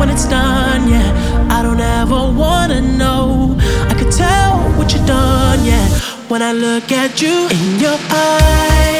when it's done, yeah. I don't ever wanna know. I could tell what you've done, yeah. When I look at you in your eyes.